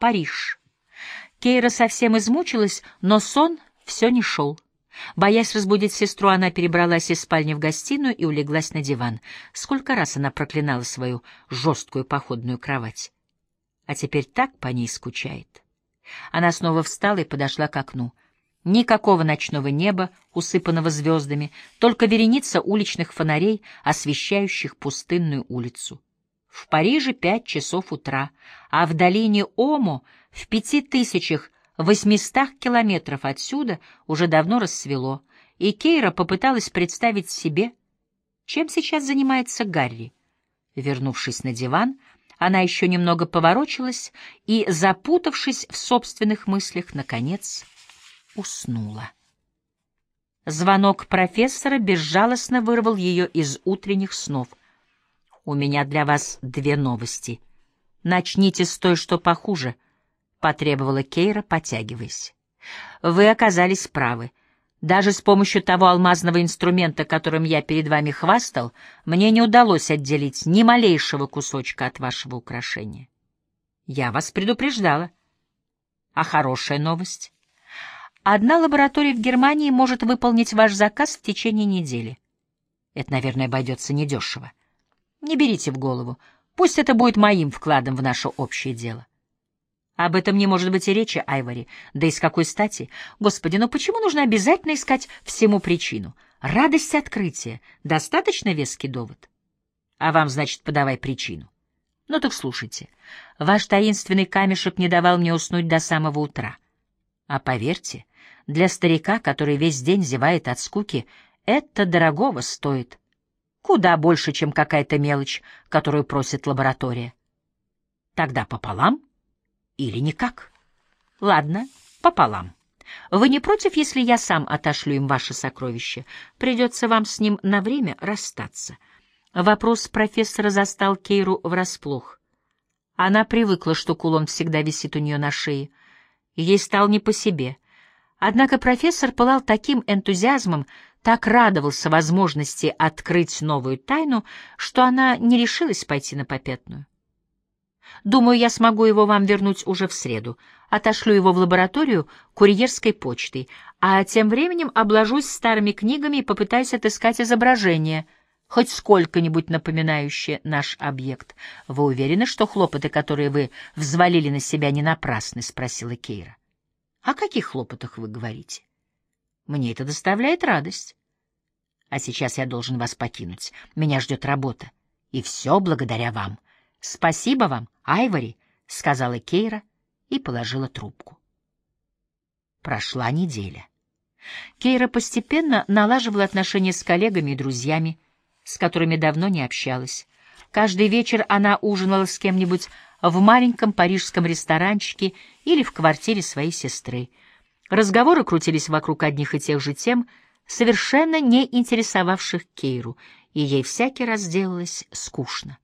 Париж. Кейра совсем измучилась, но сон все не шел. Боясь разбудить сестру, она перебралась из спальни в гостиную и улеглась на диван. Сколько раз она проклинала свою жесткую походную кровать. А теперь так по ней скучает. Она снова встала и подошла к окну. Никакого ночного неба, усыпанного звездами, только вереница уличных фонарей, освещающих пустынную улицу. В Париже пять часов утра, а в долине Омо, в пяти тысячах восьмистах километров отсюда, уже давно рассвело, и Кейра попыталась представить себе, чем сейчас занимается Гарри. Вернувшись на диван, она еще немного поворочилась и, запутавшись в собственных мыслях, наконец уснула. Звонок профессора безжалостно вырвал ее из утренних снов. «У меня для вас две новости. Начните с той, что похуже», — потребовала Кейра, потягиваясь. «Вы оказались правы. Даже с помощью того алмазного инструмента, которым я перед вами хвастал, мне не удалось отделить ни малейшего кусочка от вашего украшения. Я вас предупреждала. А хорошая новость? Одна лаборатория в Германии может выполнить ваш заказ в течение недели. Это, наверное, обойдется недешево. Не берите в голову. Пусть это будет моим вкладом в наше общее дело. Об этом не может быть и речи, Айвори. Да и с какой стати? Господи, ну почему нужно обязательно искать всему причину? Радость открытия — достаточно веский довод? А вам, значит, подавай причину. Ну так слушайте. Ваш таинственный камешек не давал мне уснуть до самого утра. А поверьте, для старика, который весь день зевает от скуки, это дорогого стоит. Куда больше, чем какая-то мелочь, которую просит лаборатория. Тогда пополам — или никак? Ладно, пополам. Вы не против, если я сам отошлю им ваше сокровище? Придется вам с ним на время расстаться. Вопрос профессора застал Кейру врасплох. Она привыкла, что кулон всегда висит у нее на шее. Ей стал не по себе. Однако профессор пылал таким энтузиазмом, так радовался возможности открыть новую тайну, что она не решилась пойти на попятную. Думаю, я смогу его вам вернуть уже в среду. Отошлю его в лабораторию курьерской почтой, а тем временем обложусь старыми книгами и попытаюсь отыскать изображение, хоть сколько-нибудь напоминающее наш объект. Вы уверены, что хлопоты, которые вы взвалили на себя, не напрасны? — спросила Кейра. — О каких хлопотах вы говорите? Мне это доставляет радость. А сейчас я должен вас покинуть. Меня ждет работа. И все благодаря вам. — «Спасибо вам, Айвори», — сказала Кейра и положила трубку. Прошла неделя. Кейра постепенно налаживала отношения с коллегами и друзьями, с которыми давно не общалась. Каждый вечер она ужинала с кем-нибудь в маленьком парижском ресторанчике или в квартире своей сестры. Разговоры крутились вокруг одних и тех же тем, совершенно не интересовавших Кейру, и ей всякий раз делалось скучно.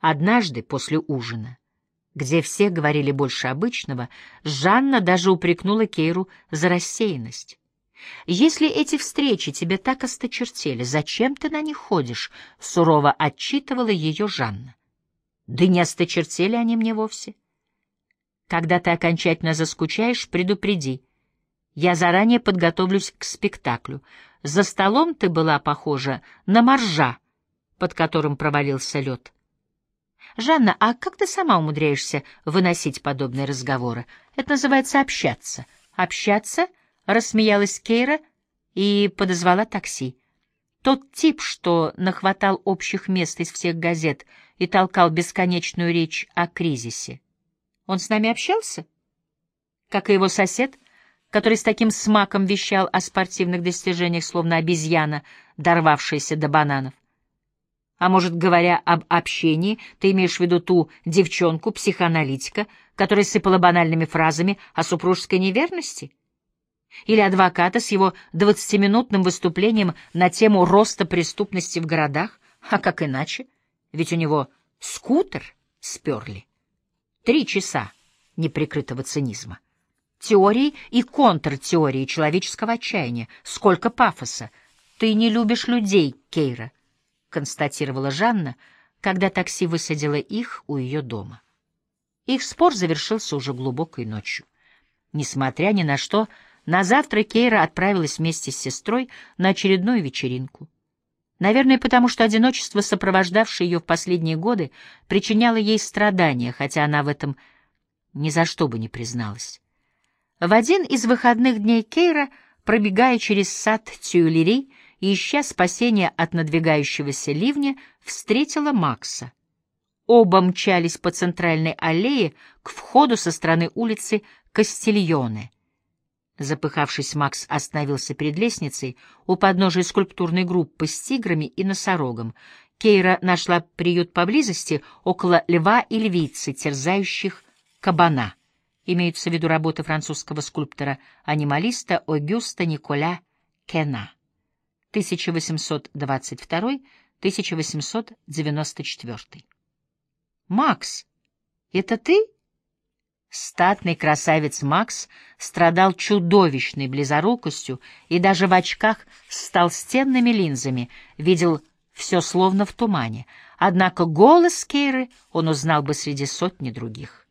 Однажды после ужина, где все говорили больше обычного, Жанна даже упрекнула Кейру за рассеянность. «Если эти встречи тебе так осточертели, зачем ты на них ходишь?» — сурово отчитывала ее Жанна. «Да не осточертели они мне вовсе. Когда ты окончательно заскучаешь, предупреди. Я заранее подготовлюсь к спектаклю. За столом ты была похожа на моржа, под которым провалился лед. «Жанна, а как ты сама умудряешься выносить подобные разговоры? Это называется общаться». «Общаться?» — рассмеялась Кейра и подозвала такси. Тот тип, что нахватал общих мест из всех газет и толкал бесконечную речь о кризисе. Он с нами общался? Как и его сосед, который с таким смаком вещал о спортивных достижениях, словно обезьяна, дорвавшаяся до бананов. А может, говоря об общении, ты имеешь в виду ту девчонку-психоаналитика, которая сыпала банальными фразами о супружеской неверности? Или адвоката с его двадцатиминутным выступлением на тему роста преступности в городах? А как иначе? Ведь у него скутер сперли. Три часа неприкрытого цинизма. Теории и контртеории человеческого отчаяния. Сколько пафоса. Ты не любишь людей, Кейра констатировала Жанна, когда такси высадило их у ее дома. Их спор завершился уже глубокой ночью. Несмотря ни на что, на завтра Кейра отправилась вместе с сестрой на очередную вечеринку. Наверное, потому что одиночество, сопровождавшее ее в последние годы, причиняло ей страдания, хотя она в этом ни за что бы не призналась. В один из выходных дней Кейра, пробегая через сад и ища спасения от надвигающегося ливня, встретила Макса. Оба мчались по центральной аллее к входу со стороны улицы Кастильоне. Запыхавшись, Макс остановился перед лестницей у подножия скульптурной группы с тиграми и носорогом. Кейра нашла приют поблизости, около льва и львицы, терзающих кабана. Имеются в виду работы французского скульптора-анималиста Огюста Николя Кена. 1822-1894. «Макс, это ты?» Статный красавец Макс страдал чудовищной близорукостью и даже в очках с толстенными линзами видел все словно в тумане. Однако голос Кейры он узнал бы среди сотни других.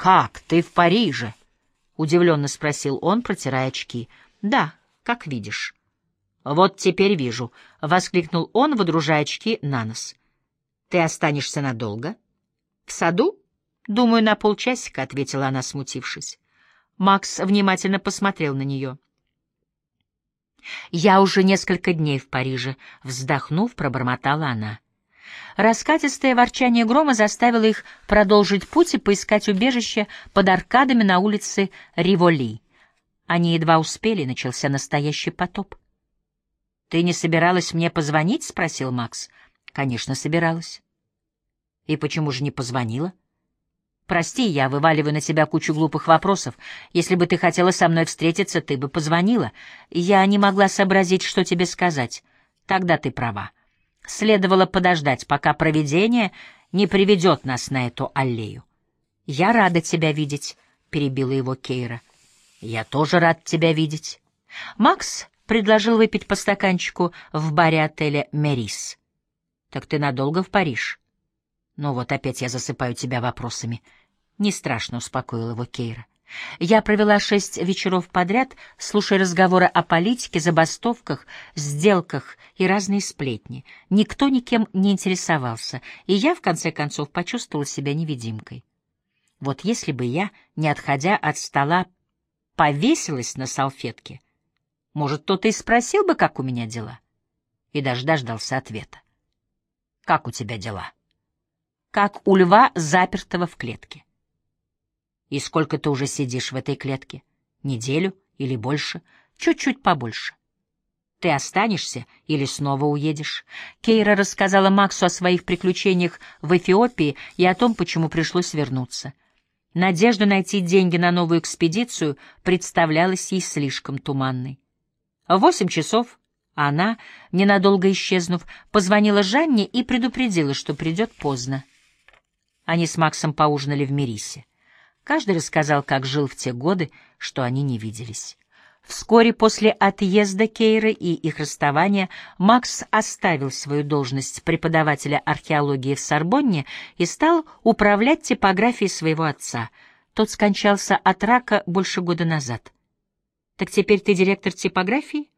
«Как, ты в Париже?» — удивленно спросил он, протирая очки. «Да, как видишь». «Вот теперь вижу», — воскликнул он, водружая очки на нос. «Ты останешься надолго?» «В саду?» «Думаю, на полчасика», — ответила она, смутившись. Макс внимательно посмотрел на нее. «Я уже несколько дней в Париже», — вздохнув, пробормотала она. Раскатистое ворчание грома заставило их продолжить путь и поискать убежище под аркадами на улице Риволи. Они едва успели, начался настоящий потоп. «Ты не собиралась мне позвонить?» — спросил Макс. «Конечно, собиралась». «И почему же не позвонила?» Прости, я вываливаю на тебя кучу глупых вопросов. Если бы ты хотела со мной встретиться, ты бы позвонила. Я не могла сообразить, что тебе сказать. Тогда ты права. Следовало подождать, пока провидение не приведет нас на эту аллею. Я рада тебя видеть, — перебила его Кейра. Я тоже рад тебя видеть. Макс предложил выпить по стаканчику в баре отеля «Мерис». Так ты надолго в Париж? Ну вот опять я засыпаю тебя вопросами. — не страшно, успокоил его Кейра. Я провела шесть вечеров подряд, слушая разговоры о политике, забастовках, сделках и разные сплетни. Никто никем не интересовался, и я, в конце концов, почувствовала себя невидимкой. Вот если бы я, не отходя от стола, повесилась на салфетке, может, кто-то и спросил бы, как у меня дела? И даже дождался ответа. «Как у тебя дела?» «Как у льва, запертого в клетке». И сколько ты уже сидишь в этой клетке? Неделю или больше? Чуть-чуть побольше. Ты останешься или снова уедешь? Кейра рассказала Максу о своих приключениях в Эфиопии и о том, почему пришлось вернуться. Надежда найти деньги на новую экспедицию представлялась ей слишком туманной. Восемь часов она, ненадолго исчезнув, позвонила Жанне и предупредила, что придет поздно. Они с Максом поужинали в Мерисе. Каждый рассказал, как жил в те годы, что они не виделись. Вскоре после отъезда Кейры и их расставания Макс оставил свою должность преподавателя археологии в Сорбонне и стал управлять типографией своего отца. Тот скончался от рака больше года назад. «Так теперь ты директор типографии?»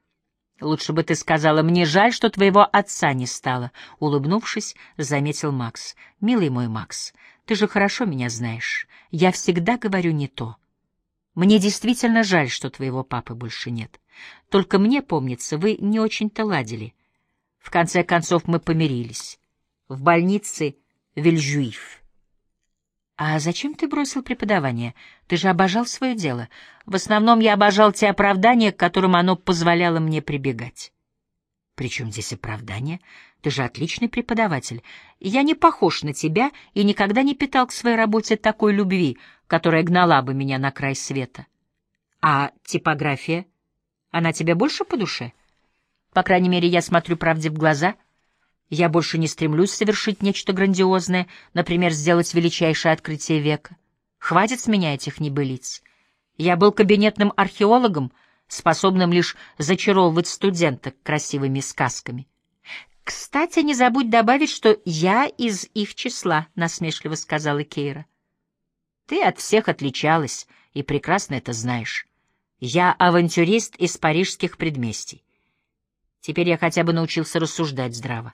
«Лучше бы ты сказала, мне жаль, что твоего отца не стало», — улыбнувшись, заметил Макс. «Милый мой Макс, ты же хорошо меня знаешь. Я всегда говорю не то. Мне действительно жаль, что твоего папы больше нет. Только мне, помнится, вы не очень-то ладили. В конце концов мы помирились. В больнице Вильжуиф. «А зачем ты бросил преподавание? Ты же обожал свое дело. В основном я обожал те оправдания, к которым оно позволяло мне прибегать». «При чем здесь оправдание? Ты же отличный преподаватель. Я не похож на тебя и никогда не питал к своей работе такой любви, которая гнала бы меня на край света. А типография? Она тебе больше по душе? По крайней мере, я смотрю правде в глаза. Я больше не стремлюсь совершить нечто грандиозное, например, сделать величайшее открытие века. Хватит с меня этих небылиц. Я был кабинетным археологом, способным лишь зачаровывать студенток красивыми сказками. «Кстати, не забудь добавить, что я из их числа», — насмешливо сказала Кейра. Ты от всех отличалась, и прекрасно это знаешь. Я авантюрист из парижских предместий. Теперь я хотя бы научился рассуждать здраво.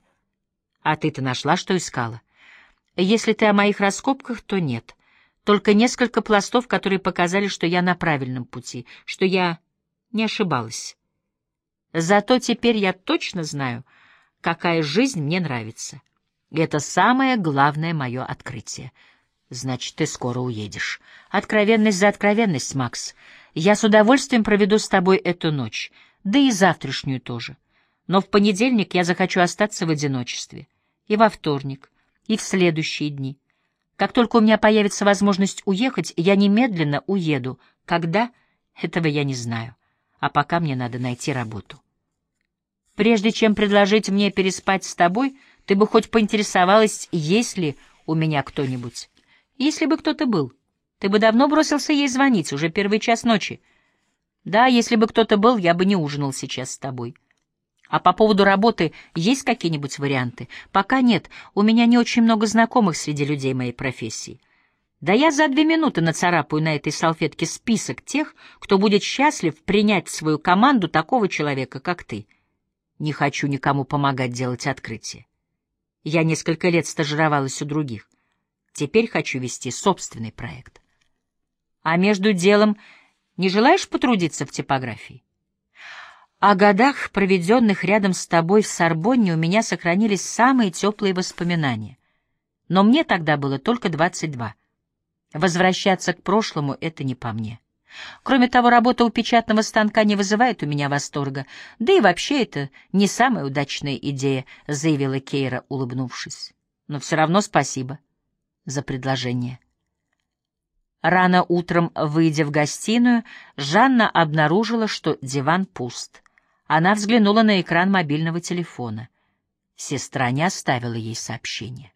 А ты-то нашла, что искала? Если ты о моих раскопках, то нет. Только несколько пластов, которые показали, что я на правильном пути, что я не ошибалась. Зато теперь я точно знаю, какая жизнь мне нравится. Это самое главное мое открытие. Значит, ты скоро уедешь. Откровенность за откровенность, Макс. Я с удовольствием проведу с тобой эту ночь, да и завтрашнюю тоже. Но в понедельник я захочу остаться в одиночестве. И во вторник, и в следующие дни. Как только у меня появится возможность уехать, я немедленно уеду. Когда? Этого я не знаю. А пока мне надо найти работу. Прежде чем предложить мне переспать с тобой, ты бы хоть поинтересовалась, есть ли у меня кто-нибудь. Если бы кто-то был, ты бы давно бросился ей звонить, уже первый час ночи. Да, если бы кто-то был, я бы не ужинал сейчас с тобой. А по поводу работы есть какие-нибудь варианты? Пока нет, у меня не очень много знакомых среди людей моей профессии. Да я за две минуты нацарапаю на этой салфетке список тех, кто будет счастлив принять в свою команду такого человека, как ты. Не хочу никому помогать делать открытие. Я несколько лет стажировалась у других. Теперь хочу вести собственный проект. А между делом не желаешь потрудиться в типографии? О годах, проведенных рядом с тобой в Сорбонне, у меня сохранились самые теплые воспоминания. Но мне тогда было только 22. Возвращаться к прошлому — это не по мне. Кроме того, работа у печатного станка не вызывает у меня восторга. Да и вообще это не самая удачная идея, — заявила Кейра, улыбнувшись. Но все равно спасибо за предложение. Рано утром, выйдя в гостиную, Жанна обнаружила, что диван пуст — она взглянула на экран мобильного телефона. Сестра не оставила ей сообщения.